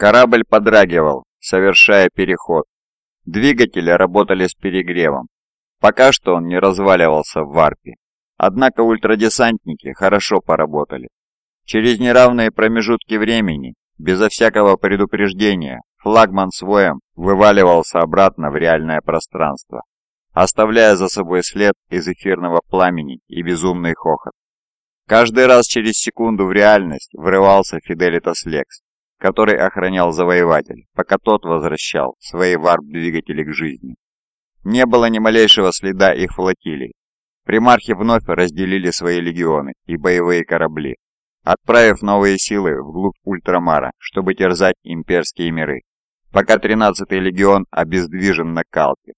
Корабль подрагивал, совершая переход. Двигатели работали с перегревом. Пока что он не разваливался в варпе. Однако ультрадесантники хорошо поработали. Через неравные промежутки времени, безо всякого предупреждения, флагман своем вываливался обратно в реальное пространство, оставляя за собой след из эфирного пламени и безумный хохот. Каждый раз через секунду в реальность врывался Фиделитас Лекс, который охранял завоеватель, пока тот возвращал свои варп-двигатели к жизни. Не было ни малейшего следа их флотилий. Примархи вновь разделили свои легионы и боевые корабли, отправив новые силы вглубь Ультрамара, чтобы терзать имперские миры, пока 13-й легион обездвижен на Калке.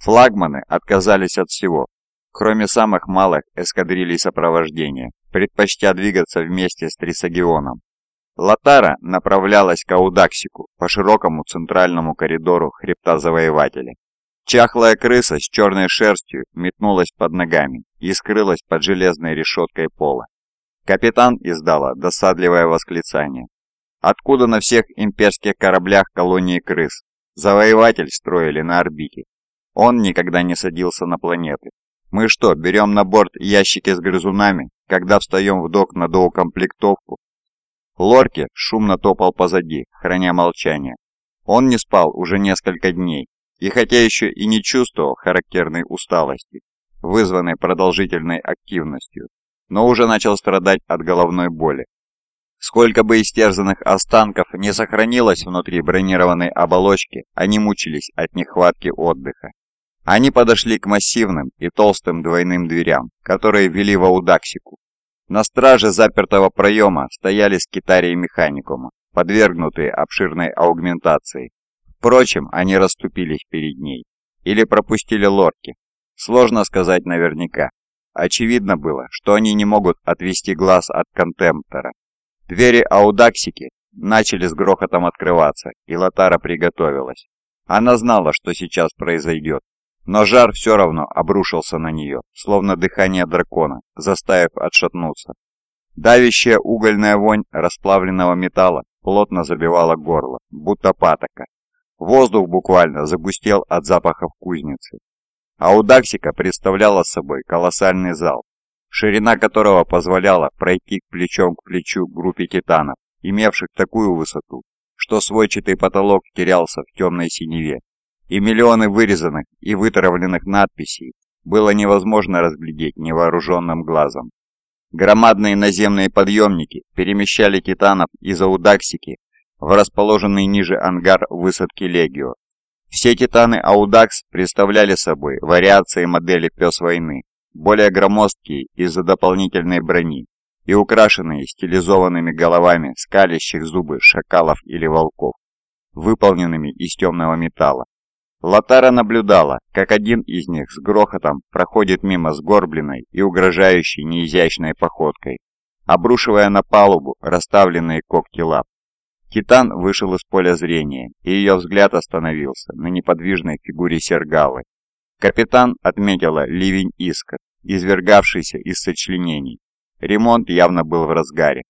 Флагманы отказались от всего, кроме самых малых эскадрилей сопровождения, предпочтя двигаться вместе с Трисагионом. Латара направлялась к Аудаксику по широкому центральному коридору хребта Завоевателя. Чахлая крыса с черной шерстью метнулась под ногами и скрылась под железной решеткой пола. Капитан издала досадливое восклицание. Откуда на всех имперских кораблях колонии крыс? Завоеватель строили на орбите. Он никогда не садился на планеты. Мы что, берем на борт ящики с грызунами, когда встаем в док на доукомплектовку Лорки шумно топал позади, храня молчание. Он не спал уже несколько дней, и хотя еще и не чувствовал характерной усталости, вызванной продолжительной активностью, но уже начал страдать от головной боли. Сколько бы истерзанных останков не сохранилось внутри бронированной оболочки, они мучились от нехватки отдыха. Они подошли к массивным и толстым двойным дверям, которые вели в Аудаксику, на страже запертого проема стояли скитарии механикума, подвергнутые обширной аугментации. Впрочем, они расступились перед ней. Или пропустили лорки. Сложно сказать наверняка. Очевидно было, что они не могут отвести глаз от контемптора. Двери аудаксики начали с грохотом открываться, и Латара приготовилась. Она знала, что сейчас произойдет, но жар все равно обрушился на нее, словно дыхание дракона, заставив отшатнуться. Давящая угольная вонь расплавленного металла плотно забивала горло, будто патока. Воздух буквально загустел от запахов кузницы. А у Даксика представляла собой колоссальный зал, ширина которого позволяла пройти плечом к плечу группе титанов, имевших такую высоту, что свойчатый потолок терялся в темной синеве и миллионы вырезанных и вытравленных надписей было невозможно разглядеть невооруженным глазом. Громадные наземные подъемники перемещали титанов из Аудаксики в расположенный ниже ангар высадки Легио. Все титаны Аудакс представляли собой вариации модели «Пес войны», более громоздкие из-за дополнительной брони и украшенные стилизованными головами скалящих зубы шакалов или волков, выполненными из темного металла. Латара наблюдала, как один из них с грохотом проходит мимо сгорбленной и угрожающей неизящной походкой, обрушивая на палубу расставленные когти лап. Титан вышел из поля зрения, и ее взгляд остановился на неподвижной фигуре Сергалы. Капитан отметила ливень искр, извергавшийся из сочленений. Ремонт явно был в разгаре.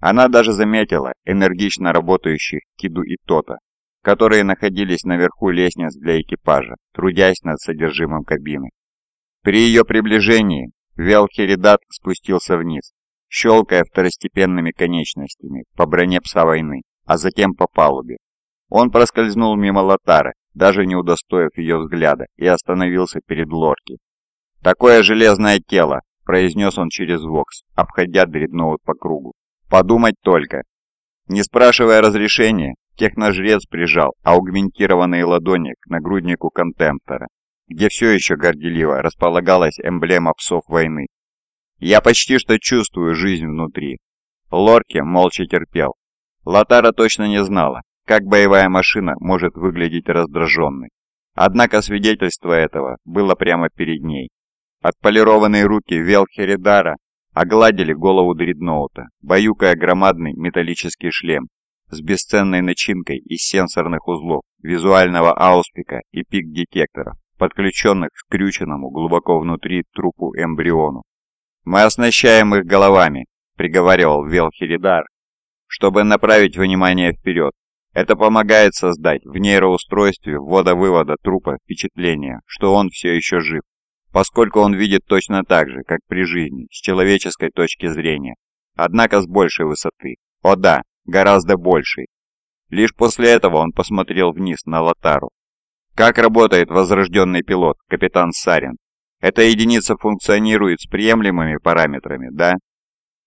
Она даже заметила энергично работающих Киду и Тота, которые находились наверху лестниц для экипажа, трудясь над содержимым кабины. При ее приближении Велхеридат спустился вниз, щелкая второстепенными конечностями по броне пса войны, а затем по палубе. Он проскользнул мимо Лотары, даже не удостоив ее взгляда, и остановился перед Лорки. «Такое железное тело!» – произнес он через вокс, обходя дредноут по кругу. «Подумать только!» Не спрашивая разрешения, Техножрец прижал аугментированные ладони к нагруднику контемптора, где все еще горделиво располагалась эмблема псов войны. Я почти что чувствую жизнь внутри. Лорки молча терпел. Латара точно не знала, как боевая машина может выглядеть раздраженной. Однако свидетельство этого было прямо перед ней. Отполированные руки Велхеридара огладили голову дредноута, баюкая громадный металлический шлем с бесценной начинкой из сенсорных узлов, визуального ауспика и пик-детекторов, подключенных к скрюченному глубоко внутри трупу эмбриону. «Мы оснащаем их головами», — приговаривал Велхеридар, чтобы направить внимание вперед. Это помогает создать в нейроустройстве ввода-вывода трупа впечатление, что он все еще жив, поскольку он видит точно так же, как при жизни, с человеческой точки зрения, однако с большей высоты. О да, гораздо большей. Лишь после этого он посмотрел вниз на Лотару. Как работает возрожденный пилот, капитан Сарин? Эта единица функционирует с приемлемыми параметрами, да?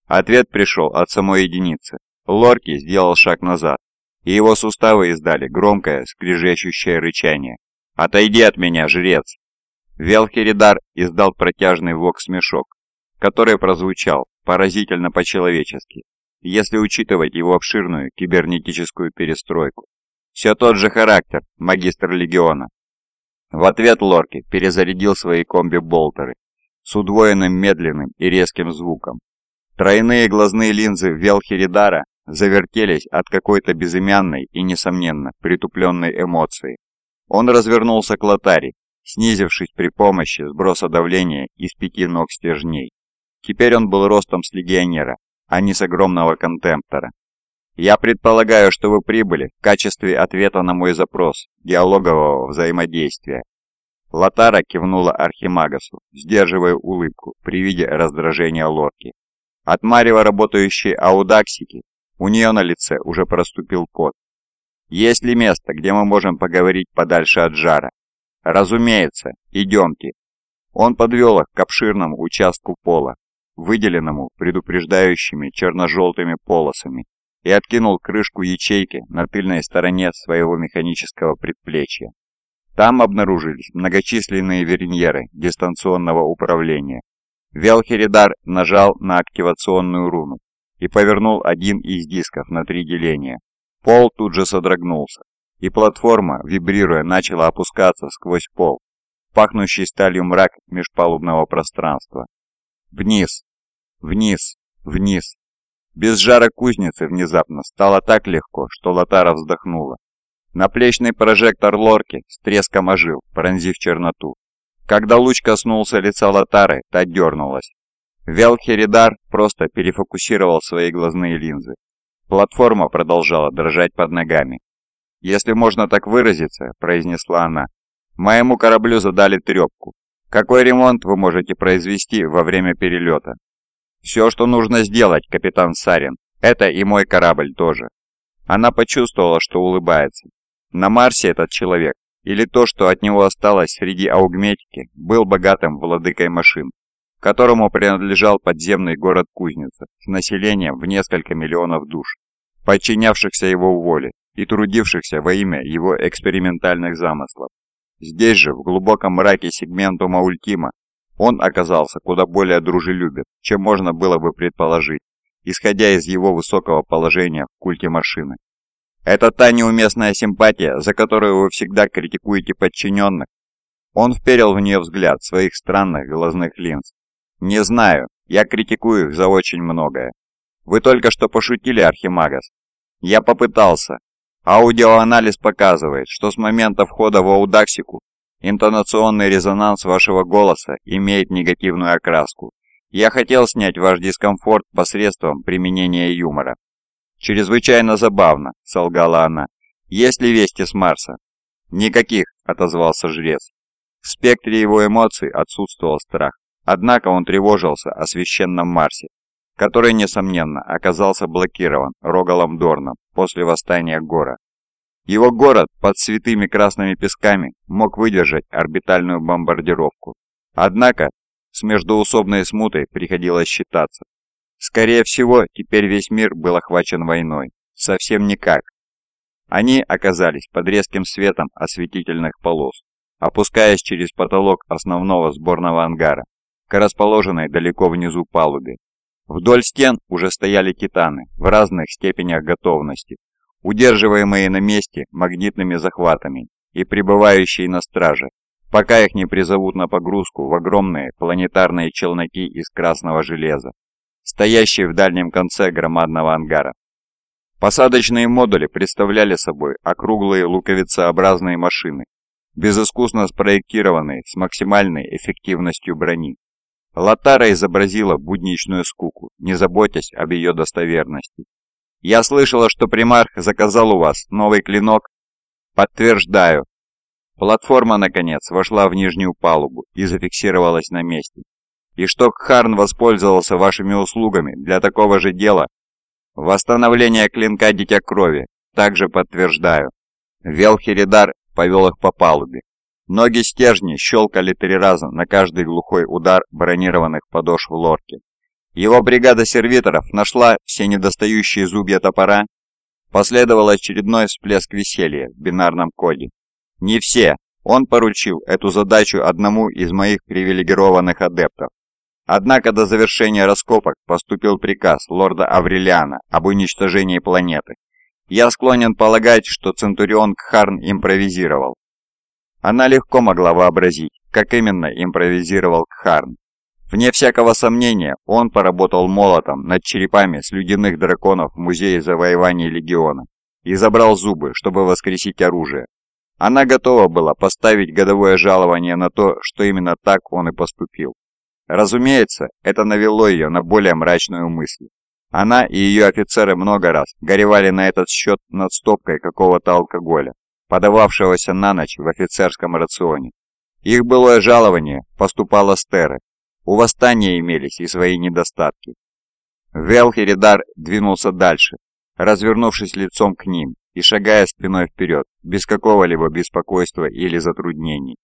Ответ пришел от самой единицы. Лорки сделал шаг назад, и его суставы издали громкое, скрежещущее рычание. «Отойди от меня, жрец!» Велхеридар издал протяжный вок-смешок, который прозвучал поразительно по-человечески, если учитывать его обширную кибернетическую перестройку. Все тот же характер, магистр легиона. В ответ Лорки перезарядил свои комби-болтеры с удвоенным медленным и резким звуком. Тройные глазные линзы Велхеридара завертелись от какой-то безымянной и, несомненно, притупленной эмоции. Он развернулся к Лотари, снизившись при помощи сброса давления из пяти ног стержней. Теперь он был ростом с легионера, а не с огромного контемптора. «Я предполагаю, что вы прибыли в качестве ответа на мой запрос диалогового взаимодействия». Латара кивнула Архимагасу, сдерживая улыбку при виде раздражения Лорки. От Марева работающей аудаксики у нее на лице уже проступил пот. «Есть ли место, где мы можем поговорить подальше от жара?» «Разумеется, идемте». Он подвел их к обширному участку пола, выделенному предупреждающими черно-желтыми полосами, и откинул крышку ячейки на тыльной стороне своего механического предплечья. Там обнаружились многочисленные верньеры дистанционного управления. Велхеридар нажал на активационную руну и повернул один из дисков на три деления. Пол тут же содрогнулся, и платформа, вибрируя, начала опускаться сквозь пол, пахнущий сталью мрак межпалубного пространства. Вниз, вниз, вниз. Без жара кузницы внезапно стало так легко, что Лотара вздохнула. Наплечный прожектор Лорки с треском ожил, пронзив черноту. Когда луч коснулся лица Лотары, та дернулась. Велхеридар просто перефокусировал свои глазные линзы. Платформа продолжала дрожать под ногами. «Если можно так выразиться», — произнесла она, — «моему кораблю задали трепку. Какой ремонт вы можете произвести во время перелета?» «Все, что нужно сделать, капитан Сарин. Это и мой корабль тоже». Она почувствовала, что улыбается. На Марсе этот человек, или то, что от него осталось среди аугметики, был богатым владыкой машин, которому принадлежал подземный город Кузница с населением в несколько миллионов душ, подчинявшихся его воле и трудившихся во имя его экспериментальных замыслов. Здесь же, в глубоком мраке сегментума Ультима, он оказался куда более дружелюбен, чем можно было бы предположить, исходя из его высокого положения в культе машины. Это та неуместная симпатия, за которую вы всегда критикуете подчиненных. Он вперил в нее взгляд своих странных глазных линз. Не знаю, я критикую их за очень многое. Вы только что пошутили, Архимагас. Я попытался. Аудиоанализ показывает, что с момента входа в Аудаксику интонационный резонанс вашего голоса имеет негативную окраску. Я хотел снять ваш дискомфорт посредством применения юмора. «Чрезвычайно забавно», — солгала она. «Есть ли вести с Марса?» «Никаких», — отозвался жрец. В спектре его эмоций отсутствовал страх. Однако он тревожился о священном Марсе, который, несомненно, оказался блокирован Рогалом Дорном после восстания Гора. Его город под святыми красными песками мог выдержать орбитальную бомбардировку. Однако с междоусобной смутой приходилось считаться. Скорее всего, теперь весь мир был охвачен войной. Совсем никак. Они оказались под резким светом осветительных полос, опускаясь через потолок основного сборного ангара к расположенной далеко внизу палубе. Вдоль стен уже стояли титаны в разных степенях готовности, удерживаемые на месте магнитными захватами и пребывающие на страже, пока их не призовут на погрузку в огромные планетарные челноки из красного железа стоящие в дальнем конце громадного ангара. Посадочные модули представляли собой округлые луковицеобразные машины, безыскусно спроектированные с максимальной эффективностью брони. Латара изобразила будничную скуку, не заботясь об ее достоверности. Я слышала, что примарх заказал у вас новый клинок. Подтверждаю. Платформа, наконец, вошла в нижнюю палубу и зафиксировалась на месте. И что Кхарн воспользовался вашими услугами для такого же дела? Восстановление клинка Дитя Крови. Также подтверждаю. Велхеридар повел их по палубе. Ноги стержни щелкали три раза на каждый глухой удар бронированных подошв лорки. Его бригада сервиторов нашла все недостающие зубья топора. Последовал очередной всплеск веселья в бинарном коде. Не все. Он поручил эту задачу одному из моих привилегированных адептов. Однако до завершения раскопок поступил приказ лорда Аврелиана об уничтожении планеты. Я склонен полагать, что Центурион Кхарн импровизировал. Она легко могла вообразить, как именно импровизировал Кхарн. Вне всякого сомнения, он поработал молотом над черепами слюдяных драконов в Музее завоевания Легиона и забрал зубы, чтобы воскресить оружие. Она готова была поставить годовое жалование на то, что именно так он и поступил. Разумеется, это навело ее на более мрачную мысль. Она и ее офицеры много раз горевали на этот счет над стопкой какого-то алкоголя, подававшегося на ночь в офицерском рационе. Их былое жалование поступало с Терры. У восстания имелись и свои недостатки. Велхеридар двинулся дальше, развернувшись лицом к ним и шагая спиной вперед, без какого-либо беспокойства или затруднений.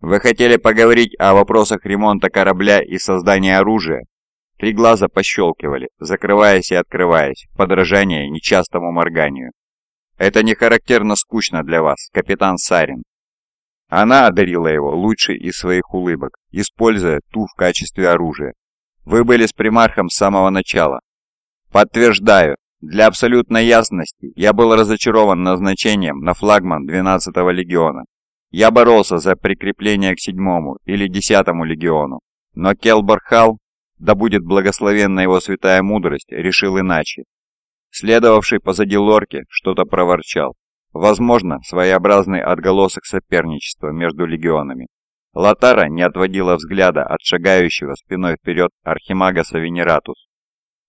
Вы хотели поговорить о вопросах ремонта корабля и создания оружия? Три глаза пощелкивали, закрываясь и открываясь, подражание нечастому морганию. Это не характерно скучно для вас, капитан Сарин. Она одарила его лучшей из своих улыбок, используя ту в качестве оружия. Вы были с примархом с самого начала. Подтверждаю, для абсолютной ясности я был разочарован назначением на флагман 12-го легиона. Я боролся за прикрепление к седьмому или десятому легиону, но Келбархал, да будет благословенна его святая мудрость, решил иначе. Следовавший позади лорки что-то проворчал. Возможно, своеобразный отголосок соперничества между легионами. Латара не отводила взгляда от шагающего спиной вперед архимага Савенератус.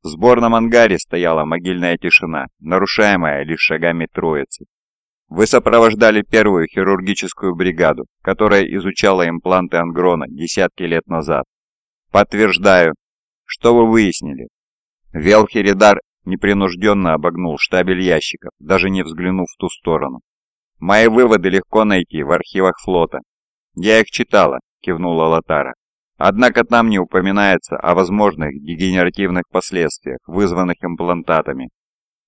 В сборном ангаре стояла могильная тишина, нарушаемая лишь шагами троицы. Вы сопровождали первую хирургическую бригаду, которая изучала импланты ангрона десятки лет назад. Подтверждаю. Что вы выяснили? Велхеридар непринужденно обогнул штабель ящиков, даже не взглянув в ту сторону. Мои выводы легко найти в архивах флота. Я их читала, кивнула Латара. Однако там не упоминается о возможных дегенеративных последствиях, вызванных имплантатами.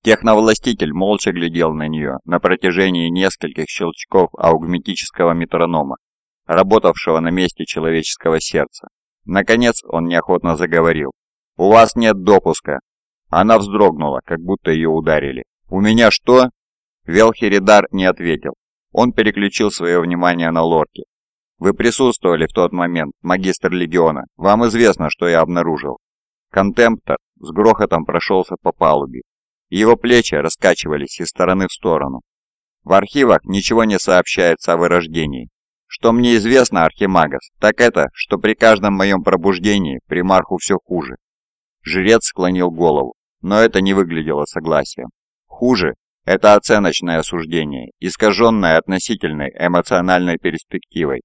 Техновластитель молча глядел на нее на протяжении нескольких щелчков аугметического метронома, работавшего на месте человеческого сердца. Наконец он неохотно заговорил. «У вас нет допуска». Она вздрогнула, как будто ее ударили. «У меня что?» Велхеридар не ответил. Он переключил свое внимание на лорки. «Вы присутствовали в тот момент, магистр Легиона. Вам известно, что я обнаружил». Контемптор с грохотом прошелся по палубе, его плечи раскачивались из стороны в сторону. В архивах ничего не сообщается о вырождении. Что мне известно, Архимагас, так это, что при каждом моем пробуждении примарху все хуже. Жрец склонил голову, но это не выглядело согласием. Хуже – это оценочное осуждение, искаженное относительной эмоциональной перспективой.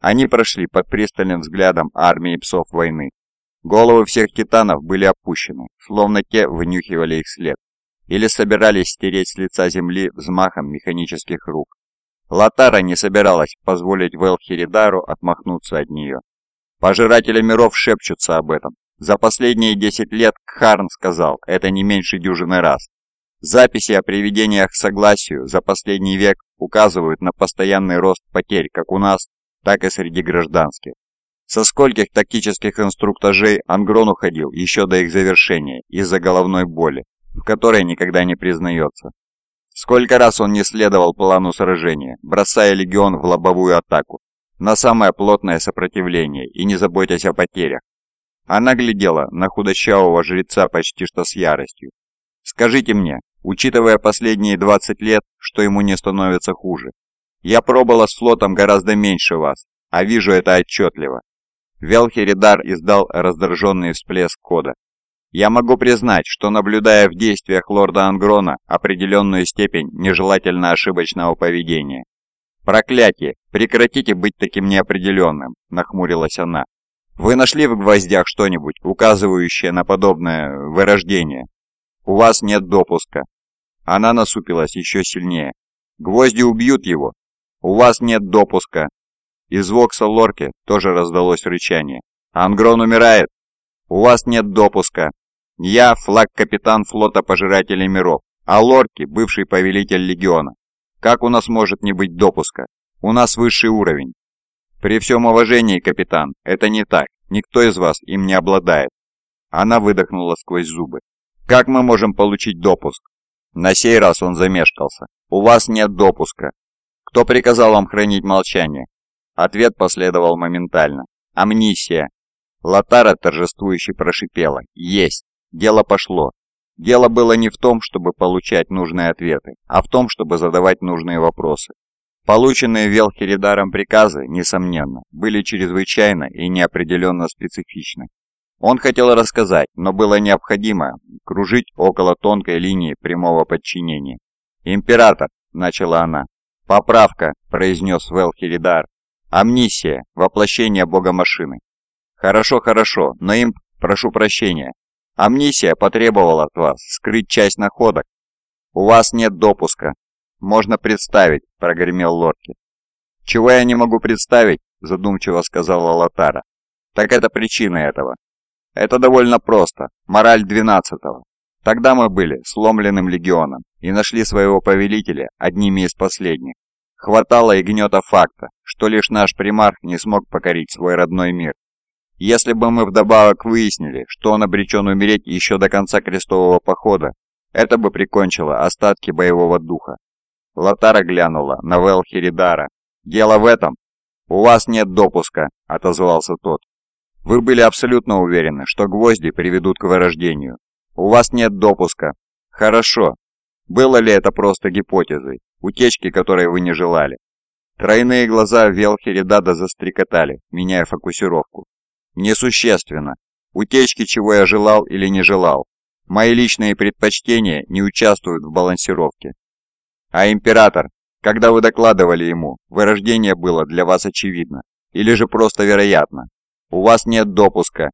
Они прошли под пристальным взглядом армии псов войны, Головы всех титанов были опущены, словно те вынюхивали их след, или собирались стереть с лица земли взмахом механических рук. Латара не собиралась позволить Велхиридару отмахнуться от нее. Пожиратели миров шепчутся об этом. За последние 10 лет Кхарн сказал это не меньше дюжины раз. Записи о приведениях к согласию за последний век указывают на постоянный рост потерь как у нас, так и среди гражданских. Со скольких тактических инструктажей Ангрон уходил еще до их завершения из-за головной боли, в которой никогда не признается. Сколько раз он не следовал плану сражения, бросая легион в лобовую атаку, на самое плотное сопротивление и не заботясь о потерях. Она глядела на худощавого жреца почти что с яростью. «Скажите мне, учитывая последние 20 лет, что ему не становится хуже, я пробыла с флотом гораздо меньше вас, а вижу это отчетливо. Велхеридар издал раздраженный всплеск кода. Я могу признать, что наблюдая в действиях лорда Ангрона определенную степень нежелательно ошибочного поведения. «Проклятие! Прекратите быть таким неопределенным!» – нахмурилась она. «Вы нашли в гвоздях что-нибудь, указывающее на подобное вырождение? У вас нет допуска». Она насупилась еще сильнее. «Гвозди убьют его. У вас нет допуска». Из вокса лорки тоже раздалось рычание. «Ангрон умирает. У вас нет допуска. Я флаг-капитан флота Пожирателей Миров, а Лорки – бывший повелитель Легиона. Как у нас может не быть допуска? У нас высший уровень. При всем уважении, капитан, это не так. Никто из вас им не обладает. Она выдохнула сквозь зубы. Как мы можем получить допуск? На сей раз он замешкался. У вас нет допуска. Кто приказал вам хранить молчание? Ответ последовал моментально. Амнисия. Латара торжествующе прошипела. Есть. Дело пошло. Дело было не в том, чтобы получать нужные ответы, а в том, чтобы задавать нужные вопросы. Полученные Велхеридаром приказы, несомненно, были чрезвычайно и неопределенно специфичны. Он хотел рассказать, но было необходимо кружить около тонкой линии прямого подчинения. «Император», — начала она. «Поправка», — произнес Велхеридар. «Амнисия, воплощение бога машины». «Хорошо, хорошо, но им, прошу прощения, Амнисия потребовала от вас скрыть часть находок. У вас нет допуска. Можно представить, прогремел Лорки. Чего я не могу представить, задумчиво сказала Латара. Так это причина этого. Это довольно просто. Мораль двенадцатого. Тогда мы были сломленным легионом и нашли своего повелителя одними из последних. Хватало и гнета факта, что лишь наш примарх не смог покорить свой родной мир. Если бы мы вдобавок выяснили, что он обречен умереть еще до конца крестового похода, это бы прикончило остатки боевого духа. Латара глянула на Велхеридара. «Дело в этом. У вас нет допуска», — отозвался тот. «Вы были абсолютно уверены, что гвозди приведут к вырождению. У вас нет допуска. Хорошо. Было ли это просто гипотезой, утечки которой вы не желали?» Тройные глаза Велхеридада застрекотали, меняя фокусировку. Несущественно. Утечки, чего я желал или не желал. Мои личные предпочтения не участвуют в балансировке. А император, когда вы докладывали ему, вырождение было для вас очевидно. Или же просто вероятно. У вас нет допуска.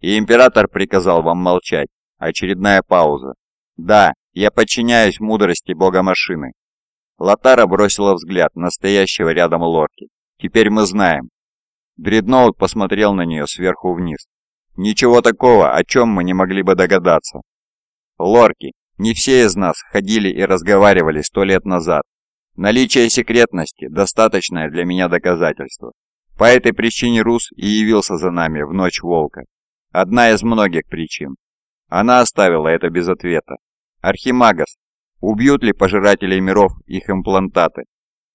И император приказал вам молчать. Очередная пауза. Да, я подчиняюсь мудрости бога машины. Латара бросила взгляд на стоящего рядом лорки. Теперь мы знаем, Дредноут посмотрел на нее сверху вниз. «Ничего такого, о чем мы не могли бы догадаться». «Лорки, не все из нас ходили и разговаривали сто лет назад. Наличие секретности – достаточное для меня доказательство. По этой причине Рус и явился за нами в ночь волка. Одна из многих причин. Она оставила это без ответа. Архимагас, убьют ли пожирателей миров их имплантаты?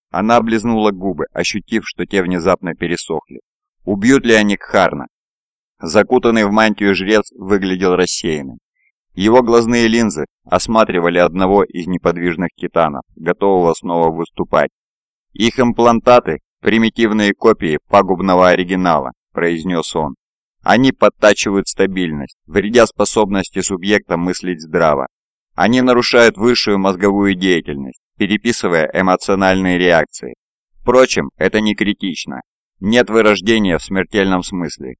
Она облизнула губы, ощутив, что те внезапно пересохли. Убьют ли они Кхарна? Закутанный в мантию жрец выглядел рассеянным. Его глазные линзы осматривали одного из неподвижных титанов, готового снова выступать. «Их имплантаты – примитивные копии пагубного оригинала», – произнес он. «Они подтачивают стабильность, вредя способности субъекта мыслить здраво. Они нарушают высшую мозговую деятельность, переписывая эмоциональные реакции. Впрочем, это не критично. Нет вырождения в смертельном смысле.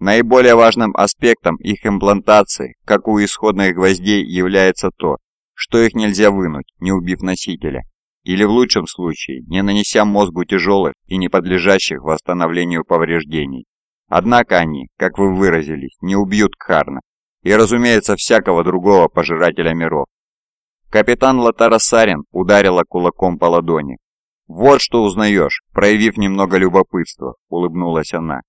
Наиболее важным аспектом их имплантации, как у исходных гвоздей, является то, что их нельзя вынуть, не убив носителя, или в лучшем случае, не нанеся мозгу тяжелых и не подлежащих восстановлению повреждений. Однако они, как вы выразились, не убьют Кхарна, и, разумеется, всякого другого пожирателя миров. Капитан Латара Сарин ударила кулаком по ладони, «Вот что узнаешь, проявив немного любопытства», — улыбнулась она.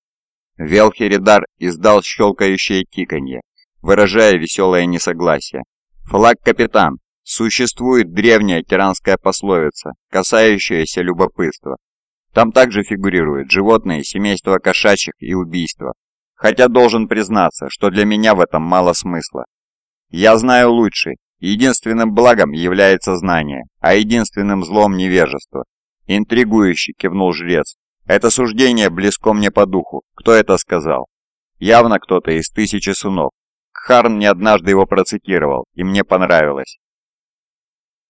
Велхеридар издал щелкающее тиканье, выражая веселое несогласие. «Флаг-капитан, существует древняя тиранская пословица, касающаяся любопытства. Там также фигурируют животные семейства кошачьих и убийства. Хотя должен признаться, что для меня в этом мало смысла. Я знаю лучше. Единственным благом является знание, а единственным злом невежество. «Интригующий», — кивнул жрец. «Это суждение близко мне по духу. Кто это сказал?» «Явно кто-то из тысячи сынов. Харн мне однажды его процитировал, и мне понравилось.